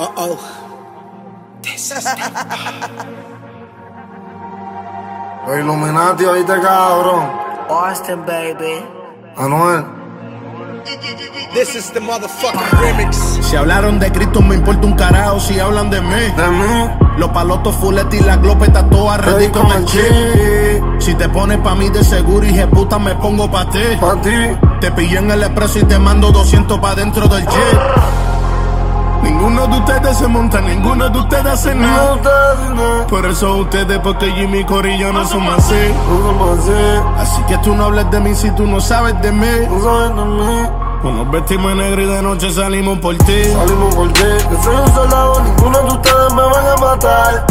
Uh oh. This is Los Illuminati, oíste cabrón. Austin, baby. Anuel. This is the motherfucking remix. Si hablaron de Cristo me importa un carajo si hablan de mí. De mí. Los palotos fuletes y la glopeta toda ready Ready con el chip. Si te pones pa' mí de seguro y puta me pongo pa' ti. Pa' ti. Te pillé en el expreso y te mando 200 pa' dentro del jet. Ninguno de ustedes se monta, ninguno de ustedes hace nada. Por eso ustedes, porque Jimmy Corillo no somos así. Así. Así que tú no hables de mí si tú no sabes de mí. No saben de mí. Pues nos vestimos negro y de noche salimos por ti. Salimos por ti. Yo soy un soldado, ninguno de ustedes me van a matar.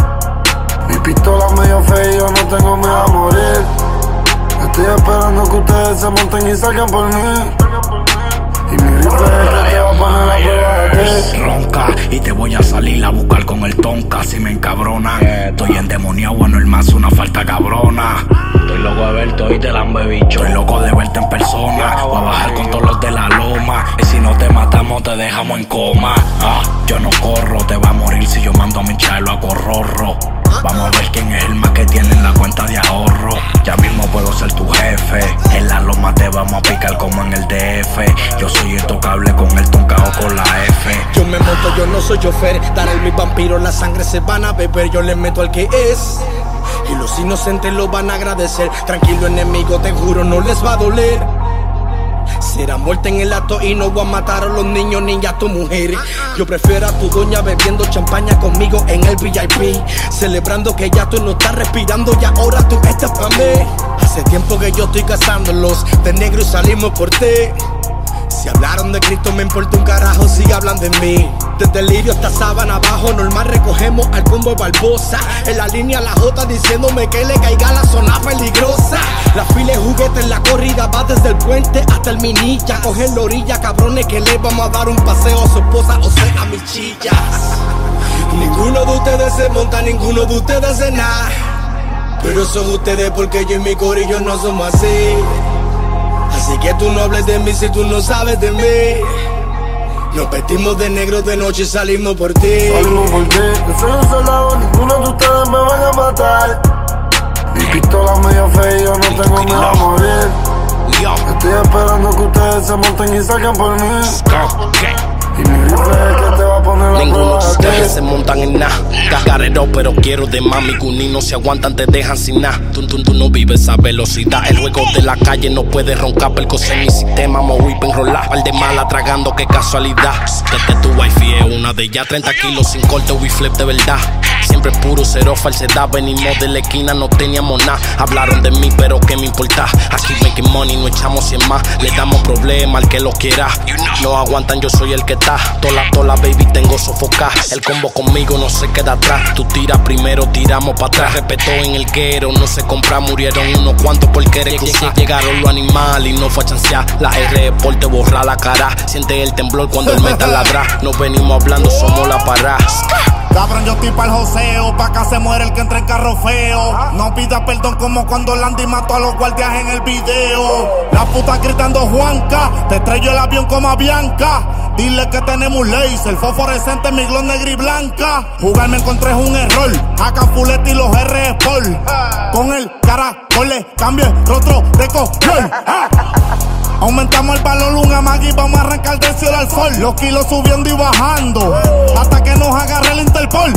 Mi pistola medio fea y yo no tengo miedo a morir. Estoy esperando que ustedes se monten y salgan por mí. Y mi rifle ronca y te voy a salir a buscar con el tonka si me encabronan. Estoy endemoniado, no el más una falta cabrona. Estoy loco de verte y te la bicho. Estoy loco de verte en persona. Voy a bajar con todos los de la loma. Y si no te matamos, te dejamos en coma. Ah, yo no corro, te va a morir si yo mando a mi chalo a corrorro. Vamos a ver quién es el más que tiene en la cuenta de ahorro. Ya mismo puedo ser tu jefe. En la loma te vamos a picar como en el DF. Yo soy intocable con el toncao con la F. Yo me monto, yo no soy chofer. Daré mis vampiros, la sangre se van a beber. Yo le meto al que es. Y los inocentes lo van a agradecer. Tranquilo, enemigo, te juro, no les va a doler. Será muerte en el acto y no voy a matar a los niños ni a tu mujer. Yo prefiero a tu doña bebiendo champaña conmigo en el VIP. Celebrando que ya tú no estás respirando y ahora tú estás para mí. Hace tiempo que yo estoy cazándolos de negro y salimos por ti. Si hablaron de Cristo me importa un carajo si hablan de mí. Desde Lirio hasta Sábana abajo normal recogemos al combo Barbosa. En la línea la J diciéndome que le caiga la zona peligrosa. La fila en la corrida va desde el puente hasta el minilla. Cogen la orilla cabrones que le vamos a dar un paseo a su esposa o sea a mis chillas. Ninguno de ustedes se monta, ninguno de ustedes hace nada. Pero son ustedes porque yo y mi corillo no somos así Así que tú no hables de mí si tú no sabes de mí. Nos vestimos de negro de noche y salimos por ti. Salimos por ti. Un soldado, ninguno de ustedes me van a matar. Mi pistola medio fea y yo no tengo miedo a morir. Estoy esperando que ustedes se monten y salgan por mí. Ninguno de de ustedes se montan en nada. Carrero, pero quiero de mami. Kuni no se aguantan, te dejan sin nada. Tú, tú, tú no vives a velocidad. El juego de la calle no puede roncar. Percose en mi sistema, mo whip enrolar. Par de mala tragando, qué casualidad. Desde tu wifi es una de ellas. 30 kilos sin corte, we flip de verdad. Siempre puro, cero falsedad. Venimos de la esquina, no teníamos nada. Hablaron de mí, pero qué me importa. Aquí making money, no echamos 100 más. Le damos problema al que lo quiera. No aguantan, yo soy el que está. Tola, tola, baby, tengo sofocar. El combo conmigo no se queda atrás. Tú tiras primero, tiramos para atrás. Repetó en el guero, no se compra, murieron unos cuantos por querer cruzar. Llegaron los animales y no fue a chancear. La R por te borra la cara. Siente el temblor cuando el metal ladra. Nos venimos hablando, somos la parada. Cabrón, yo estoy pa'l joseo, pa' acá se muere el que entra en carro feo. No pidas perdón como cuando Landy mató a los guardias en el video. La puta gritando Juanca, te estrello el avión como a Bianca. Dile que tenemos laser, fosforescente, mi glow negra y blanca. Jugar me encontré es un error, acá Fulete y los R Sport. Con el caracol le cambio el rostro de color. Aumentamos el valor, un amagui, vamos a arrancar del cielo al sol. Los kilos subiendo y bajando, hasta que nos agarre el Interpol.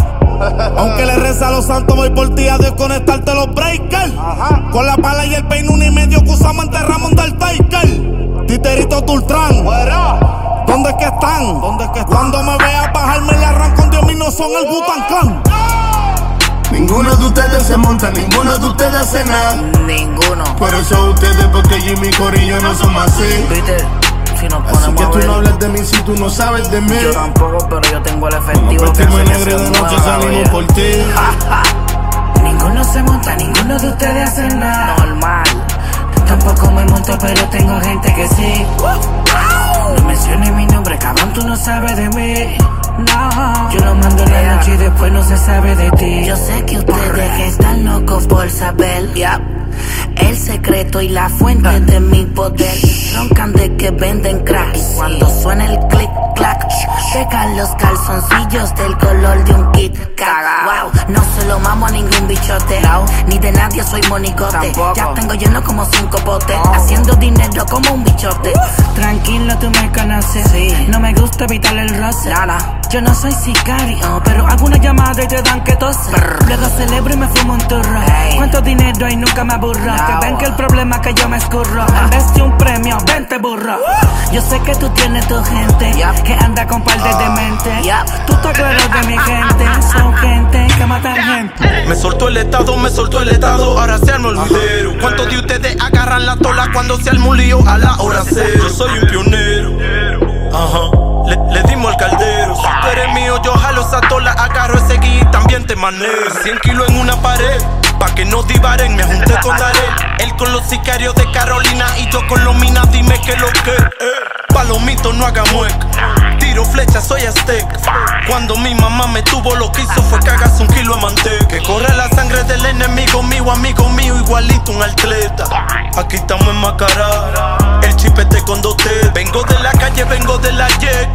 Aunque le reza a los santos, voy por ti a desconectarte los breakers. Con la pala y el peine, uno y medio que usamos enterramos del Taker. Titerito Tultrán, ¿dónde es que están? ¿Dónde es que están? Cuando me veas bajarme le arranco, Dios mío, no son el Butancan. Ninguno de ustedes se monta, ninguno de ustedes hace nada. Ninguno. Por eso ustedes, porque Jimmy Corillo no somos así. Viste, si nos Así que ponemos tú no hables de mí si tú no sabes de mí. Yo tampoco, pero yo tengo el efectivo que hace que negro se de noche salimos por ti. Ninguno se monta, ninguno de ustedes hace nada. Normal. Tampoco me monto, pero tengo gente que sí. No menciones mi nombre, cabrón, tú no sabes de mí. No, yo lo mando en la noche y después no se sabe de ti. Yo sé que ustedes están locos por saber, ya. El secreto y la fuente de mi poder. Roncan de que venden crack. Y cuando suena el click clack, Pecan los calzoncillos del color de un kit. Wow, no se lo mamo a ningún bichote. Ni de nadie soy monicote. Ya tengo lleno como cinco potes. Haciendo dinero como un bichote. Tranquilo, tú me conoces. No me gusta evitar el roce. Yo no soy sicario, pero hago una llamada y te dan que tose. Luego celebro y me fumo un turro. Cuánto dinero y nunca me aburro. Que ven que el problema es que yo me escurro. En vez de un premio, vente burro. Yo sé que tú tienes tu gente que anda con par de ah. demente. Tú te acuerdas de mi gente. Son gente que matan gente. Me soltó el estado, me soltó el estado. Ahora se arma el video. ¿Cuántos de ustedes agarran la tola cuando se arma un lío a la hora cero? Yo soy un pionero. Ajá. Le, dimos al caldero. Si tú eres mío, yo jalo esa tola, agarro ese guía y también te manejo. 100 kilos en una pared. Pa' que no divaren, me junté con Darel. Él con los sicarios de Carolina y yo con los minas, dime que lo que. Eh. Palomito, no haga mueca. Tiro flecha, soy azteca. Cuando mi mamá me tuvo, lo que hizo fue cagarse un kilo de manteca. Que corre la sangre del enemigo mío, amigo mío, igualito un atleta. Aquí estamos en Macará. El chipete con dos Vengo de la calle, vengo de la yek.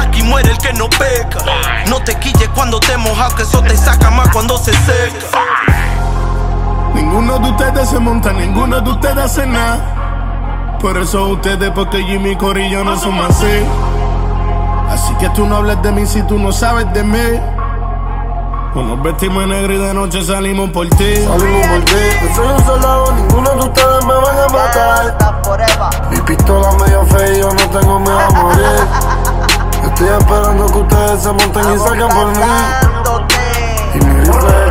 Aquí muere el que no peca. No te quilles cuando te mojas, que eso te saca más cuando se seca. Ninguno de ustedes se monta, ninguno de ustedes hace nada. Por eso ustedes, porque Jimmy y Corillo no son así. Así que tú no hables de mí si tú no sabes de mí. Nos vestimos en negro y de noche salimos por ti. Salimos por ti. Yo soy un soldado, ninguno de ustedes me van a matar. Mi pistola medio fea y yo no tengo miedo a morir. Estoy esperando que ustedes se monten y saquen por mí. Y mi rifle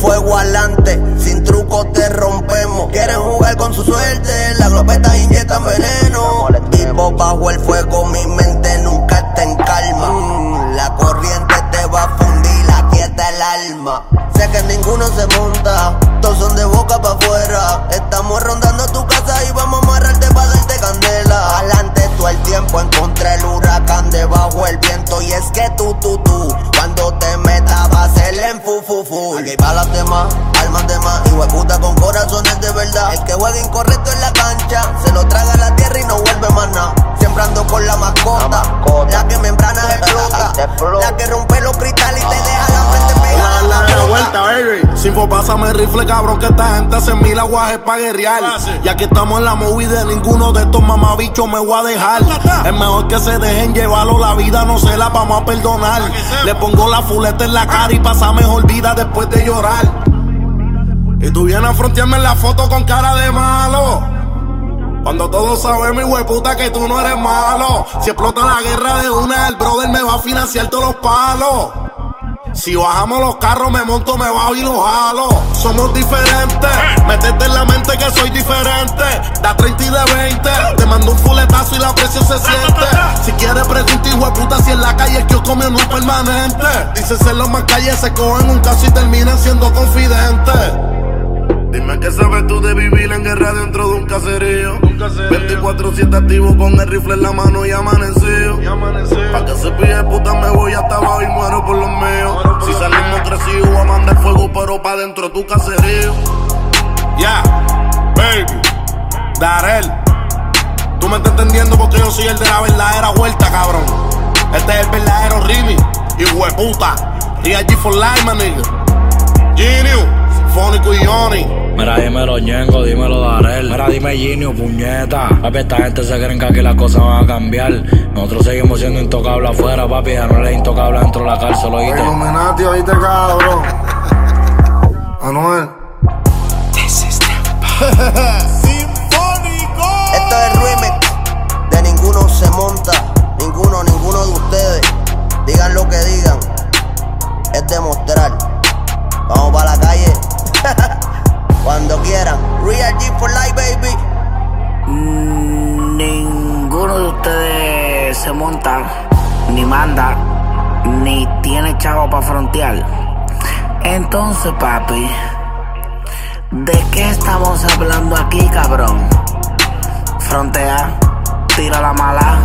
fuego adelante, sin truco te rompemos. Quieren jugar con su suerte, la glopeta inyectan veneno. Vivo bajo el fuego, mi mente nunca está en calma. La corriente te va a fundir, la quieta el alma. Sé que ninguno se monta, todos son de boca para afuera. Estamos rondando tu casa y vamos a amarrarte para darte candela. Adelante todo el tiempo, encontré el huracán debajo el viento. Y es que tú, tú, tú cuando te en fu fu fu. Aquí balas de más, almas de más. Y puta con corazones de verdad. El que juega incorrecto pásame el rifle, cabrón, que esta gente hace mil aguajes pa' guerrear. Y aquí estamos en la movida, ninguno de estos mamabichos me voy a dejar. Es mejor que se dejen llevarlo, la vida no se la vamos a perdonar. Le pongo la fuleta en la cara y pasa mejor vida después de llorar. Y tú vienes a frontearme en la foto con cara de malo. Cuando todos sabemos, mi puta, que tú no eres malo. Si explota la guerra de una, el brother me va a financiar todos los palos. Si bajamos los carros, me monto, me bajo y los jalo. Somos diferentes. Métete en la mente que soy diferente. Da 30 y de 20. Te mando un fuletazo y la presión se siente. Si quieres preguntar, hijo de puta, si en la calle es que yo comí no permanente. Dicen ser los más calles, se cogen un caso y terminan siendo confidentes. Dime qué sabes tú de vivir en guerra dentro de un caserío. 24-7 activo con el rifle en la mano y amanecido. Pa' que se pide puta me voy hasta abajo y muero por los míos. si salimos crecidos voy a mandar fuego pero pa' dentro de tu caserío. Ya, baby, Darel. Tú me estás entendiendo porque yo soy el de la verdadera vuelta, cabrón. Este es el verdadero Rimi. Y hueputa. Real G for life, my nigga. Genius, Fónico y Yoni. Mira, dímelo Ñengo, dímelo Darel. Mira, dime Ginio, puñeta. Papi, esta gente se creen que aquí las cosas van a cambiar. Nosotros seguimos siendo intocables afuera, papi. Ya no eres intocable dentro de la cárcel, oíste. Illuminati, oíste, cabrón. Anuel. This is Sinfónico. Esto es remix. De ninguno se monta. Ninguno, ninguno de ustedes. Digan lo que digan. Es demostrar. Vamos para la calle. Cuando quieran. Real G for life, baby. Ninguno de ustedes se monta, ni manda, ni tiene chavo para frontear. Entonces, papi, ¿de qué estamos hablando aquí, cabrón? Frontea, tira la mala,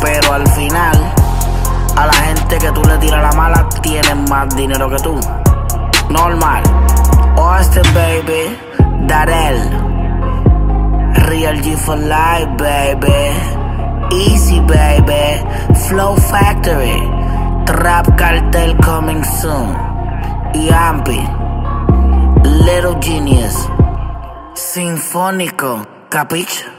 pero al final, a la gente que tú le tiras la mala, tiene más dinero que tú. Normal. Austin, baby. Darel. Real G for life, baby. Easy, baby. Flow Factory, Trap Cartel coming soon. Yampi, Little Genius, Sinfónico, Capiche?